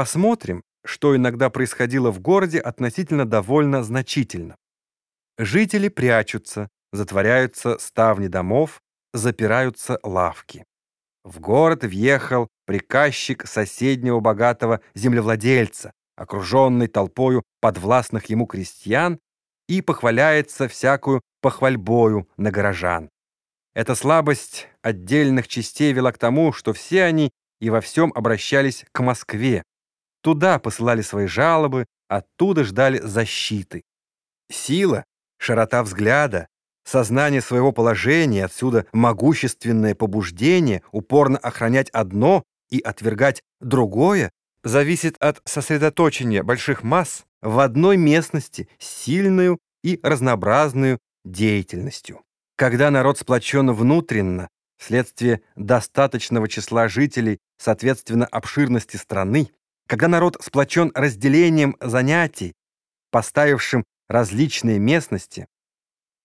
посмотрим, что иногда происходило в городе относительно довольно значительно. Жители прячутся, затворяются ставни домов, запираются лавки. В город въехал приказчик соседнего богатого землевладельца, окруженный толпою подвластных ему крестьян, и похваляется всякую похвальбою на горожан. Эта слабость отдельных частей вела к тому, что все они и во всем обращались к Москве. Туда посылали свои жалобы, оттуда ждали защиты. Сила, широта взгляда, сознание своего положения, отсюда могущественное побуждение упорно охранять одно и отвергать другое, зависит от сосредоточения больших масс в одной местности сильную и разнообразную деятельностью. Когда народ сплочен внутренно, вследствие достаточного числа жителей, соответственно обширности страны, когда народ сплочен разделением занятий, поставившим различные местности,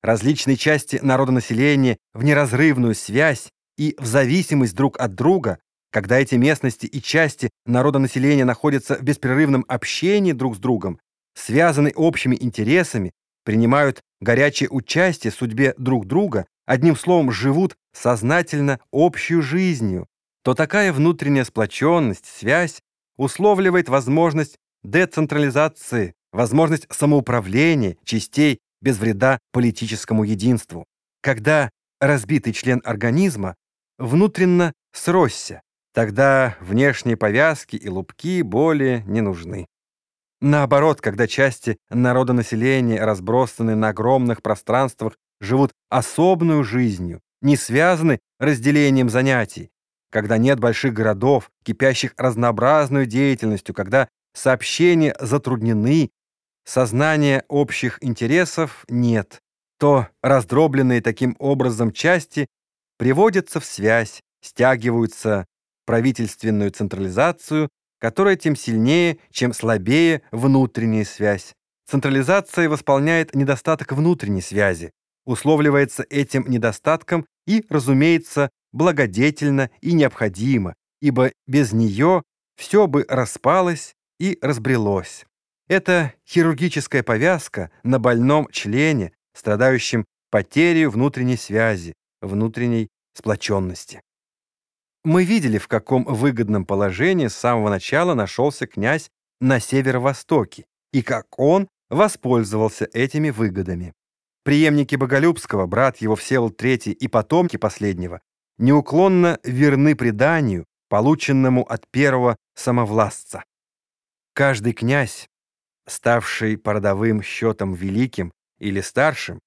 различные части народонаселения в неразрывную связь и в зависимость друг от друга, когда эти местности и части народонаселения находятся в беспрерывном общении друг с другом, связаны общими интересами, принимают горячее участие в судьбе друг друга, одним словом, живут сознательно общую жизнью, то такая внутренняя сплоченность, связь условливает возможность децентрализации, возможность самоуправления частей без вреда политическому единству. Когда разбитый член организма внутренно сросся, тогда внешние повязки и лупки более не нужны. Наоборот, когда части народонаселения, разбросанные на огромных пространствах, живут особную жизнью, не связаны разделением занятий, когда нет больших городов, кипящих разнообразной деятельностью, когда сообщения затруднены, сознания общих интересов нет, то раздробленные таким образом части приводятся в связь, стягиваются в правительственную централизацию, которая тем сильнее, чем слабее внутренняя связь. Централизация восполняет недостаток внутренней связи, условливается этим недостатком и, разумеется, благодетельно и необходимо, ибо без нее все бы распалось и разбрелось. Это хирургическая повязка на больном члене, страдающем потерей внутренней связи, внутренней сплоченности. Мы видели, в каком выгодном положении с самого начала нашелся князь на северо-востоке, и как он воспользовался этими выгодами. Приемники Боголюбского, брат его Всеволод III и потомки последнего, неуклонно верны преданию, полученному от первого самовластца. Каждый князь ставший по родовым счетам великим или старшим,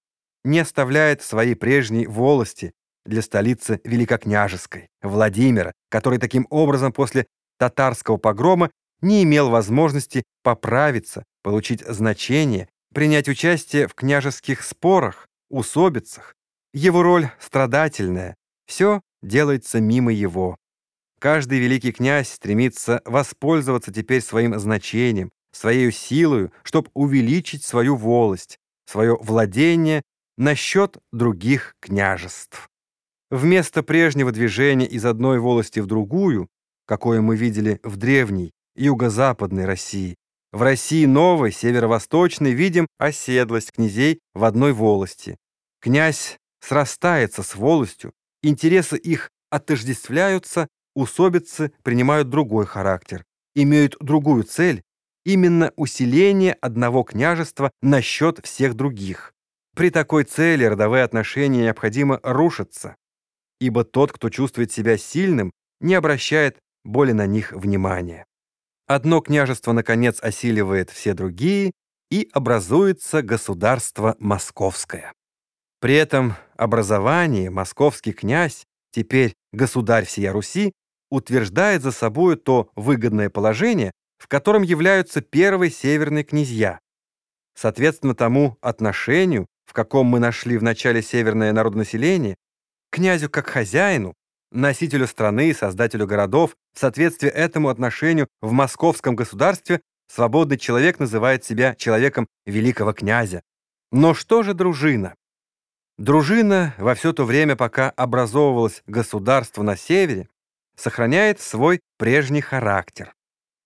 не оставляет своей прежней волости для столицы Великокняжеской, Владимира, который таким образом после татарского погрома не имел возможности поправиться, получить значение, принять участие в княжеских спорах, усобицах. Его роль страдательная, все делается мимо его. Каждый великий князь стремится воспользоваться теперь своим значением, своей силою, чтобы увеличить свою волость, свое владение насчет других княжеств. Вместо прежнего движения из одной волости в другую, какое мы видели в древней юго-западной России, в России новой, северо-восточной, видим оседлость князей в одной волости. Князь срастается с волостью, интересы их отождествляются, усобицы принимают другой характер, имеют другую цель, именно усиление одного княжества на счет всех других. При такой цели родовые отношения необходимо рушатся, ибо тот, кто чувствует себя сильным, не обращает более на них внимания. Одно княжество, наконец, осиливает все другие, и образуется государство московское. При этом образование московский князь, теперь государь всея Руси, утверждает за собой то выгодное положение, в котором являются первые северные князья. Соответственно тому отношению, в каком мы нашли в начале северное народонаселение, князю как хозяину, носителю страны, создателю городов, в соответствии этому отношению в московском государстве свободный человек называет себя человеком великого князя. Но что же дружина? Дружина во все то время, пока образовывалось государство на севере, сохраняет свой прежний характер.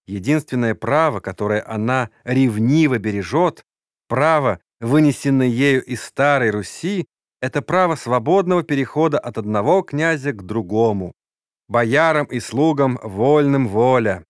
Единственное право, которое она ревниво бережет, право, вынесенное ею из Старой Руси, это право свободного перехода от одного князя к другому. Боярам и слугам вольным воля.